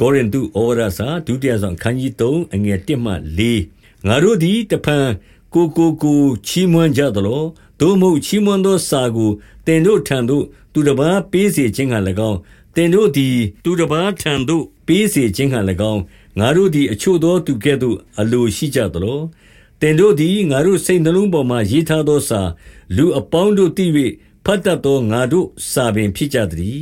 ကောရိန္သုဩဝါဒစာဒုတိယဆောင်ခန်းကြီး3အငယ်1မှ4ငါတို့သည်တဖန်ကိုကိုကိုချီးမွမ်းကြသလိုသို့မဟုတ်ချီးမွမ်းသောစာကိုတင်တို့ထံသို့သူတစ်ပါးပေးစေခြင်းက၎င်းတင်တို့သည်သူတစ်ပါးထံသို့ပေးစေခြင်းက၎င်းငါတို့သည်အချို့သောသူကဲ့သို့အလိုရှိကြသလိုတင်တို့သည်ငါတို့စိတ်နှလုံးပေါ်မှရေးထားသောစာလူအပေါင်းတို့သိ၍ဖတ်တတ်သောငါတို့စာပင်ဖြစ်ကြသည်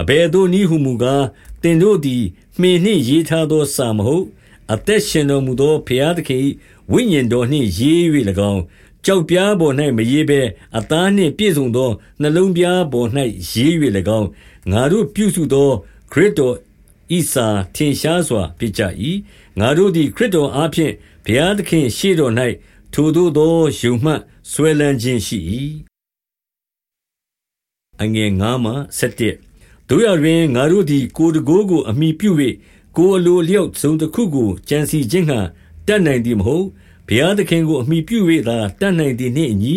အဘယ်သို့နည်းဟုမူကား တင်တို့သည် မှင်နှင့်ရေးထားသောစာမဟုတ် အသက်ရှင်တော်မူသော ဘုရားသခင် ဝိညာဉ်တော်နှင့်ရေး၍၎င်းကြောက်ပြားပေါ်၌မရေးဘဲ အသားနှင့်ပြည့်စုံသော နှလုံးပြားပေါ်၌ရေး၍၎င်း ငါတို့ပြုစုသော ခရစ်တော်ဤစာထင်ရှားစွာ ဖြစ်ကြ၏ငါတို့သည် ခရစ်တော်အားဖြင့် ဘုရားသခင်ရှေ့တော်၌ထိုသို့သော ယုံမှဆွဲလန်းခြင်းရှိ၏ အငယ်9မှ17တို့ရတွင် ငါတို့သည် ကိုယ်တကိုးကို အမိပြု၍ကိုယ်အလိုလျောက်သုံးတစ်ခုကို ကြံစီခြင်းဟံတတ်နိုင်သည်မဟုတ် ဘုရားသခင်ကို အမိပြု၍သာ တတ်နိုင်သည်နှင့်အညီ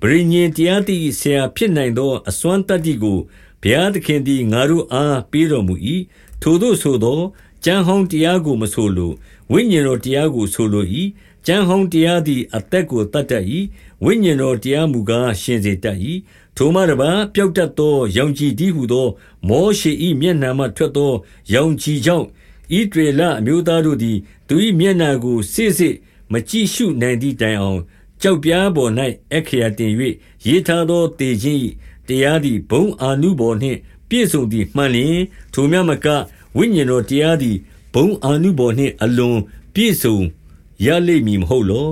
ဗြိညင်တရားတည်ဆရာဖြစ်နိုင်သော အစွမ်းတတ္တိကို ဘုရားသခင်သည် ငါတို့အား ပေးတော်မူ၏ထိုသို့ဆိုသော ကျမ်းဟောင်းတရားကိုမဆိုလိုဝိညာဉ်တော်တရားကိုဆိုလို၏ကျမ်းဟောင်းတရားသည်အသက်ကိုတတ်တတ်၏ဝိညာဉ်တော်တရားမူကားရှင်စေတတ်၏ထိုမှတပါပျောက်တတ်သောရောင်ကြည်တည်းဟုသော မောရှေ၏မျက်နှာမှထွက်သောရောင်ကြည်ကြောင့်ဣဒရေလအမျိုးသားတို့သည်သူ၏မျက်နှာကိုစစ်စစ်မကြည့်ရှုနိုင်သည့်တိုင်အောင်ကြောက်ပြားပေါ်၌အခရာတင်၍ရေးထားသောတေခြင်းတရားသည်ဘုံအာနုဘော်နှင့်ပြည့်စုံသည်မှန်လျင်ထိုမြတ်မက ဝိညာဉ်တော်တရားသည်ဘုံအာနုဘော်နှင့် အလွန်ပြည့်စုံရလိမ့်မည်မဟုတ်လော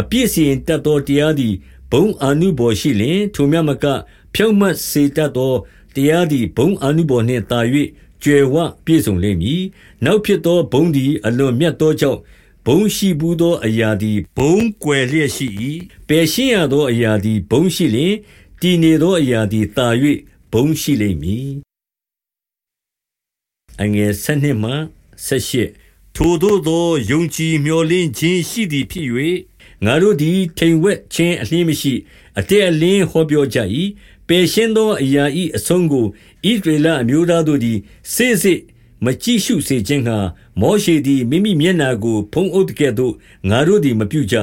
အပြည့်စင်တတ်သောတရားသည် ဘုံအာနုဘော်ရှိလျင် ထိုမြတ်မက ဖြောင့်မတ်စေတတ်သောတရားသည် ဘုံအာနုဘော်နှင့်တာ၍ကြွယ်ဝပြည့်စုံလိမ့်မည် နောက်ဖြစ်သောဘုံသည် အလွန်မြတ်သောကြောင့် ဘုံရှိဘူးသောအရာသည် ဘုံကွယ်လျက်ရှိ၏ပယ်ရှင်းရသောအရာသည် ဘုံရှိလျင် တည်နေသောအရာသည်တာ၍ဘုံရှိလိမ့်မည် အငယ်7မှ18ထိုသို့သောယုံကြည်မျှော်လင့်ခြင်းရှိသည်ဖြစ်၍ငါတို့သည်ထိန်ဝက်ခြင်းအလင်းမရှိ အတဲအလင်းဟောပြောကြ၏ပယ်ရှင်းသောအရာ၏အဆုံးကိုဣဒရေလအမျိုးသားတို့သည်စိစိမကြည့်ရှုစေခြင်းဟာမောရှေသည်မိမိမျက်နာကို ဖုံးအုပ်ကဲ့သို့ငါတို့သည်မပြုကြ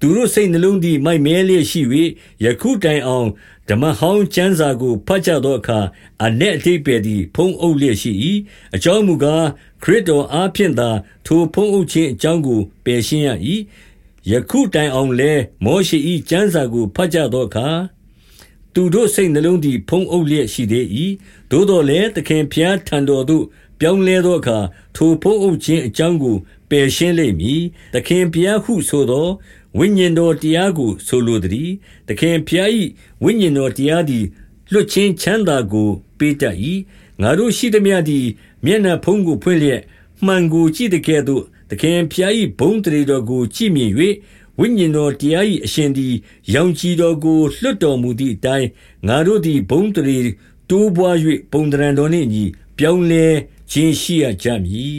သူတို့စိတ်နှလုံးသည် မိုက်မဲလျက်ရှိ၍ယခုတိုင်အောင် ဓမ္မဟောင်းကျမ်းစာကိုဖတ်ကြသောအခါအ내အထိပ်ပဲသည် ဖုံးအုပ်လျက်ရှိ၏အကြောင်းမူကား ခရစ်တော်အားဖြင့်သာ ထိုဖုံးအုပ်ခြင်းအကြောင်းကို ပယ်ရှင်းရ၏ယခုတိုင်အောင်လဲမောရှေ၏ကျမ်းစာကိုဖတ်ကြသောအခါ သူတို့စိတ်နှလုံးသည် ဖုံးအုပ်လျက်ရှိသေး၏သို့တော်လည်း သခင်ဖျားထံတော်သို့ ပြောင်းလဲသောအခါ ထိုဖုံးအုပ်ခြင်းအကြောင်းကို ပယ်ရှင်းလိမ့်မည် သခင်ဖျားဟုဆိုသော ဝိညာဉ်တော်တရားကို ဆိုလိုသည်သခင်ဖျား၏ဝိညာဉ်တော်တရားသည် လွတ်ချင်းချမ်းသာကို ပေးတတ်၏ငါတို့ရှိသည်မြသည် မျက်နှာဖုံးကိုဖွင့်လျက် မှန်ကိုကြည့်တဲ့ကဲ့သို့ သခင်ဖျား၏ဘုံတရေတော်ကို ကြည့်မြင်၍ဝိညာဉ်တော်တရား၏အရှင်သည် ရောင်ကြည်တော်ကို လွတ်တော်မူသည့်အတိုင်း ငါတို့သည် ဘုံတရေတိုးပွား၍ပုံတရံတော်နှင့်အညီ ပြောင်းလဲ ခြင်းရှိရကြမည်